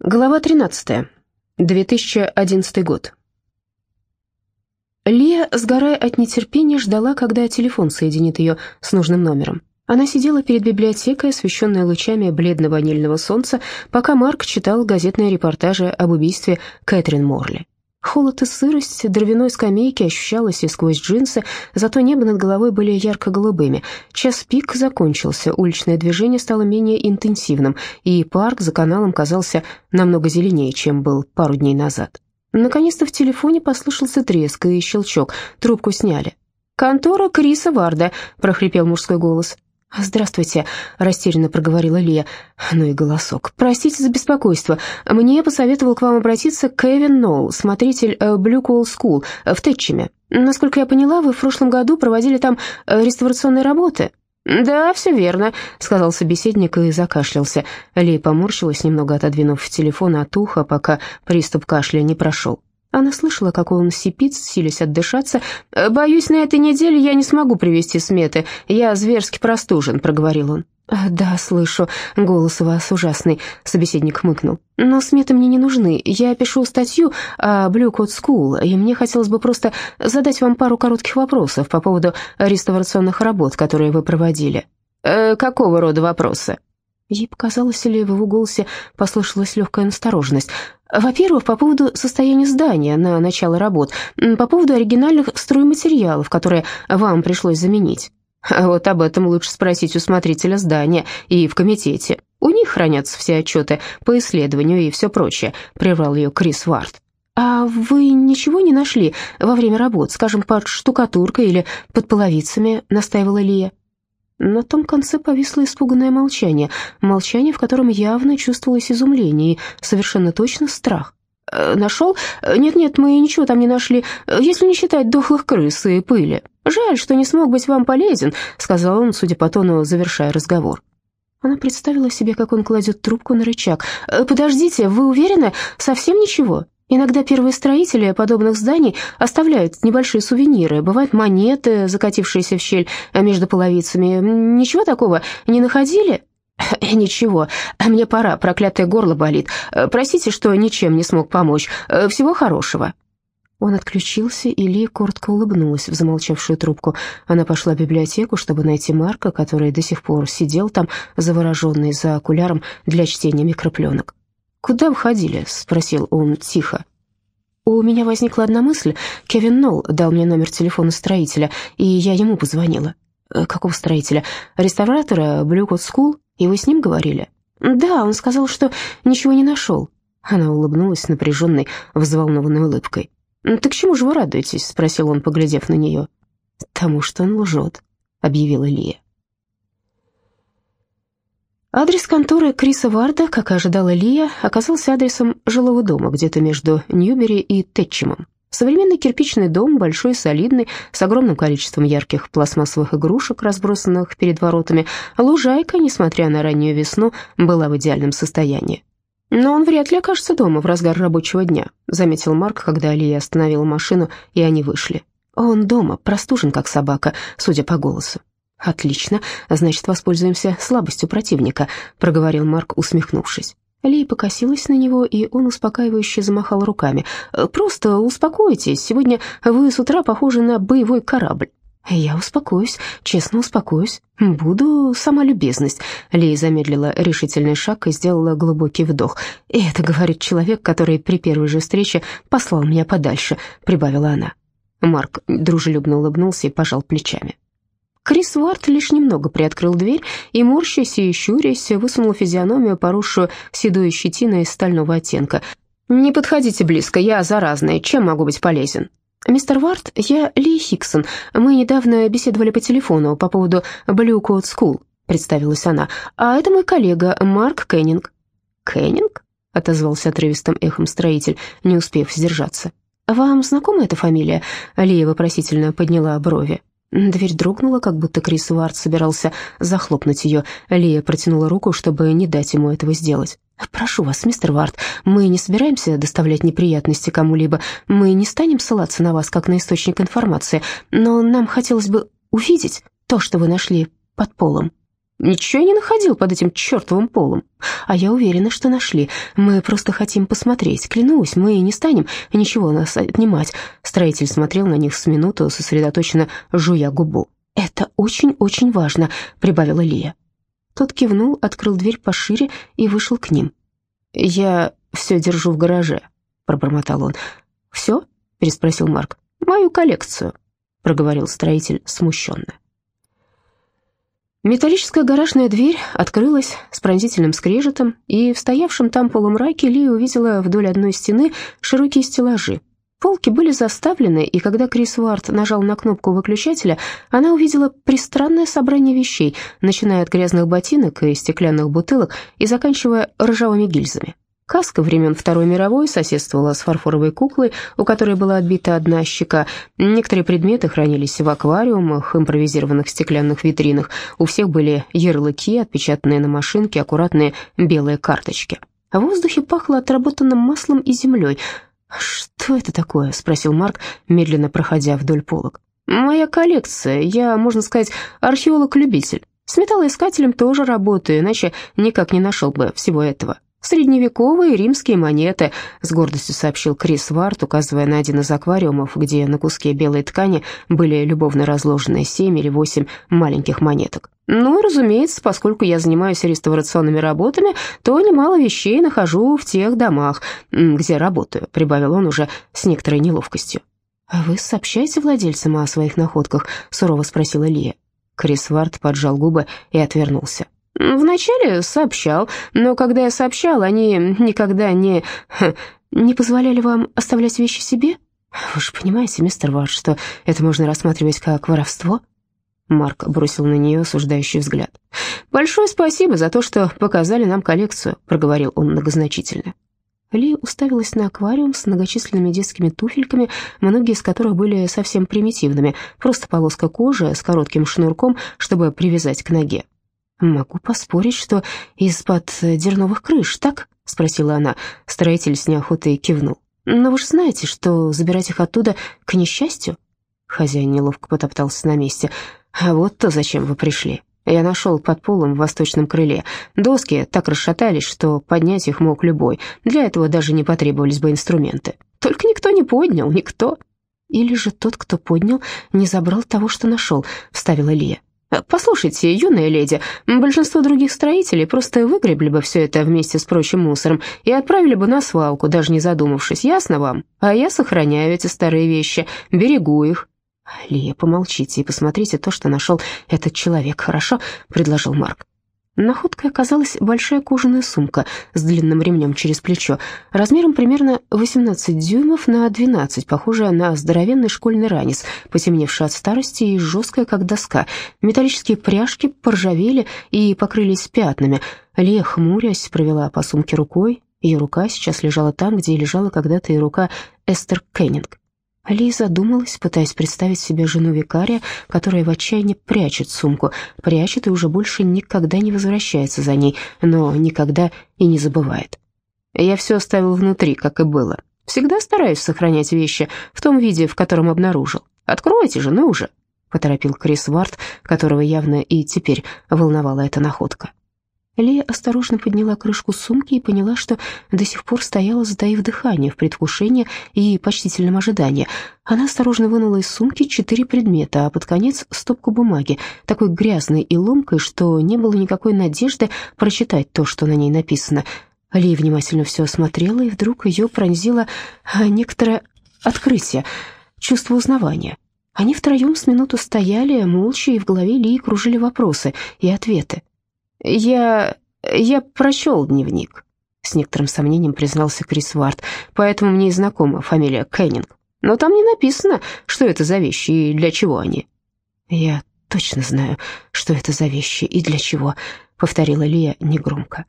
Глава 13. 2011 год. Лия, сгорая от нетерпения, ждала, когда телефон соединит ее с нужным номером. Она сидела перед библиотекой, освещенной лучами бледно-ванильного солнца, пока Марк читал газетные репортажи об убийстве Кэтрин Морли. Холод и сырость дровяной скамейки ощущалась и сквозь джинсы, зато небо над головой были ярко-голубыми. Час пик закончился, уличное движение стало менее интенсивным, и парк за каналом казался намного зеленее, чем был пару дней назад. Наконец-то в телефоне послышался треск и щелчок, трубку сняли. «Контора Криса Варда», — прохрипел мужской голос. «Здравствуйте», — растерянно проговорила Лия. Ну и голосок. «Простите за беспокойство. Мне посоветовал к вам обратиться Кевин Ноул, смотритель Блюкот Скул в Тэтчеме. Насколько я поняла, вы в прошлом году проводили там э, реставрационные работы». «Да, все верно», — сказал собеседник и закашлялся. Лия поморщилась, немного отодвинув телефон от уха, пока приступ кашля не прошел. Она слышала, как он сипит, силясь отдышаться. «Боюсь, на этой неделе я не смогу привести сметы. Я зверски простужен», — проговорил он. «Да, слышу. Голос у вас ужасный», — собеседник хмыкнул. «Но сметы мне не нужны. Я пишу статью о Blue Code School, и мне хотелось бы просто задать вам пару коротких вопросов по поводу реставрационных работ, которые вы проводили». «Э, «Какого рода вопросы?» Ей показалось, или в его голосе послышалась легкая настороженность. Во-первых, по поводу состояния здания на начало работ, по поводу оригинальных стройматериалов, которые вам пришлось заменить. Вот об этом лучше спросить у смотрителя здания и в комитете. У них хранятся все отчеты по исследованию и все прочее», — прервал ее Крис Варт. «А вы ничего не нашли во время работ, скажем, под штукатуркой или под половицами?» — настаивала Лия. На том конце повисло испуганное молчание, молчание, в котором явно чувствовалось изумление и совершенно точно страх. «Э, «Нашел? Нет-нет, мы ничего там не нашли, если не считать дохлых крыс и пыли. Жаль, что не смог быть вам полезен», — сказал он, судя по тону, завершая разговор. Она представила себе, как он кладет трубку на рычаг. «Э, «Подождите, вы уверены? Совсем ничего?» Иногда первые строители подобных зданий оставляют небольшие сувениры. Бывают монеты, закатившиеся в щель между половицами. Ничего такого не находили? «Ничего, мне пора, проклятое горло болит. Простите, что ничем не смог помочь. Всего хорошего». Он отключился, и Ли коротко улыбнулась в замолчавшую трубку. Она пошла в библиотеку, чтобы найти Марка, который до сих пор сидел там, завороженный за окуляром для чтения микропленок. «Куда вы ходили?» — спросил он тихо. «У меня возникла одна мысль. Кевин Нолл дал мне номер телефона строителя, и я ему позвонила». «Э, «Какого строителя? Реставратора Блюкот Скул? И вы с ним говорили?» «Да, он сказал, что ничего не нашел». Она улыбнулась напряженной, взволнованной улыбкой. «Так чему же вы радуетесь?» — спросил он, поглядев на нее. «Тому, что он лжет», — объявила Лия. Адрес конторы Криса Варда, как и ожидала Лия, оказался адресом жилого дома где-то между Ньюбери и Тэтчемом. Современный кирпичный дом, большой, солидный, с огромным количеством ярких пластмассовых игрушек, разбросанных перед воротами. Лужайка, несмотря на раннюю весну, была в идеальном состоянии. «Но он вряд ли окажется дома в разгар рабочего дня», заметил Марк, когда Лия остановила машину, и они вышли. «Он дома, простужен, как собака, судя по голосу. «Отлично, значит, воспользуемся слабостью противника», — проговорил Марк, усмехнувшись. Лей покосилась на него, и он успокаивающе замахал руками. «Просто успокойтесь, сегодня вы с утра похожи на боевой корабль». «Я успокоюсь, честно успокоюсь. Буду сама любезность». Лей замедлила решительный шаг и сделала глубокий вдох. «И это говорит человек, который при первой же встрече послал меня подальше», — прибавила она. Марк дружелюбно улыбнулся и пожал плечами. Крис Варт лишь немного приоткрыл дверь и, морщась и щурясь, высунул физиономию, поросшую седой щетиной стального оттенка. «Не подходите близко, я заразная, чем могу быть полезен?» «Мистер Варт, я Ли Хиксон. Мы недавно беседовали по телефону по поводу Blue Code School», — представилась она. «А это мой коллега Марк Кеннинг». «Кеннинг?» — отозвался отрывистым эхом строитель, не успев сдержаться. «Вам знакома эта фамилия?» — Лия вопросительно подняла брови. Дверь дрогнула, как будто Крис Уарт собирался захлопнуть ее. Лия протянула руку, чтобы не дать ему этого сделать. «Прошу вас, мистер Варт, мы не собираемся доставлять неприятности кому-либо. Мы не станем ссылаться на вас, как на источник информации, но нам хотелось бы увидеть то, что вы нашли под полом». Ничего я не находил под этим чертовым полом. А я уверена, что нашли. Мы просто хотим посмотреть. Клянусь, мы не станем ничего у нас отнимать. Строитель смотрел на них с минуту, сосредоточенно жуя губу. «Это очень-очень важно», — прибавила Лия. Тот кивнул, открыл дверь пошире и вышел к ним. «Я все держу в гараже», — пробормотал он. «Все?» — переспросил Марк. «Мою коллекцию», — проговорил строитель смущенно. Металлическая гаражная дверь открылась с пронзительным скрежетом, и в стоявшем там полумраке Ли увидела вдоль одной стены широкие стеллажи. Полки были заставлены, и когда Крис Уарт нажал на кнопку выключателя, она увидела пристранное собрание вещей, начиная от грязных ботинок и стеклянных бутылок и заканчивая ржавыми гильзами. Каска времен Второй мировой соседствовала с фарфоровой куклой, у которой была отбита одна щека. Некоторые предметы хранились в аквариумах, импровизированных стеклянных витринах. У всех были ярлыки, отпечатанные на машинке, аккуратные белые карточки. В воздухе пахло отработанным маслом и землей. «Что это такое?» — спросил Марк, медленно проходя вдоль полок. «Моя коллекция. Я, можно сказать, археолог-любитель. С металлоискателем тоже работаю, иначе никак не нашел бы всего этого». «Средневековые римские монеты», — с гордостью сообщил Крис Варт, указывая на один из аквариумов, где на куске белой ткани были любовно разложены семь или восемь маленьких монеток. «Ну и, разумеется, поскольку я занимаюсь реставрационными работами, то немало вещей нахожу в тех домах, где работаю», — прибавил он уже с некоторой неловкостью. «А вы сообщаете владельцам о своих находках?» — сурово спросила Лия. Крис Варт поджал губы и отвернулся. Вначале сообщал, но когда я сообщал, они никогда не... не позволяли вам оставлять вещи себе? Вы же понимаете, мистер Вард, что это можно рассматривать как воровство?» Марк бросил на нее осуждающий взгляд. «Большое спасибо за то, что показали нам коллекцию», — проговорил он многозначительно. Ли уставилась на аквариум с многочисленными детскими туфельками, многие из которых были совсем примитивными, просто полоска кожи с коротким шнурком, чтобы привязать к ноге. «Могу поспорить, что из-под дерновых крыш, так?» — спросила она. Строитель с неохотой кивнул. «Но вы же знаете, что забирать их оттуда к несчастью?» Хозяин неловко потоптался на месте. «А вот то, зачем вы пришли. Я нашел под полом в восточном крыле. Доски так расшатались, что поднять их мог любой. Для этого даже не потребовались бы инструменты. Только никто не поднял, никто». «Или же тот, кто поднял, не забрал того, что нашел», — вставила Лия. «Послушайте, юная леди, большинство других строителей просто выгребли бы все это вместе с прочим мусором и отправили бы на свалку, даже не задумавшись, ясно вам? А я сохраняю эти старые вещи, берегу их». «Лия, помолчите и посмотрите то, что нашел этот человек, хорошо?» — предложил Марк. Находкой оказалась большая кожаная сумка с длинным ремнем через плечо, размером примерно 18 дюймов на 12, похожая на здоровенный школьный ранец, потемневшая от старости и жесткая, как доска. Металлические пряжки поржавели и покрылись пятнами. Лея, хмурясь, провела по сумке рукой. Ее рука сейчас лежала там, где лежала когда-то и рука Эстер Кеннинг. Ли задумалась, пытаясь представить себе жену викария, которая в отчаянии прячет сумку, прячет и уже больше никогда не возвращается за ней, но никогда и не забывает. Я все оставил внутри, как и было. Всегда стараюсь сохранять вещи в том виде, в котором обнаружил. Откройте же, ну уже, поторопил Крис Варт, которого явно и теперь волновала эта находка. Лия осторожно подняла крышку сумки и поняла, что до сих пор стояла, затаив дыхание в предвкушении и почтительном ожидании. Она осторожно вынула из сумки четыре предмета, а под конец стопку бумаги, такой грязной и ломкой, что не было никакой надежды прочитать то, что на ней написано. Лия внимательно все осмотрела, и вдруг ее пронзило а, некоторое открытие, чувство узнавания. Они втроем с минуту стояли, молча, и в голове Лии кружили вопросы и ответы. «Я... я прочел дневник», — с некоторым сомнением признался Крис Варт, «поэтому мне и знакома фамилия Кеннинг. Но там не написано, что это за вещи и для чего они». «Я точно знаю, что это за вещи и для чего», — повторила Лия негромко.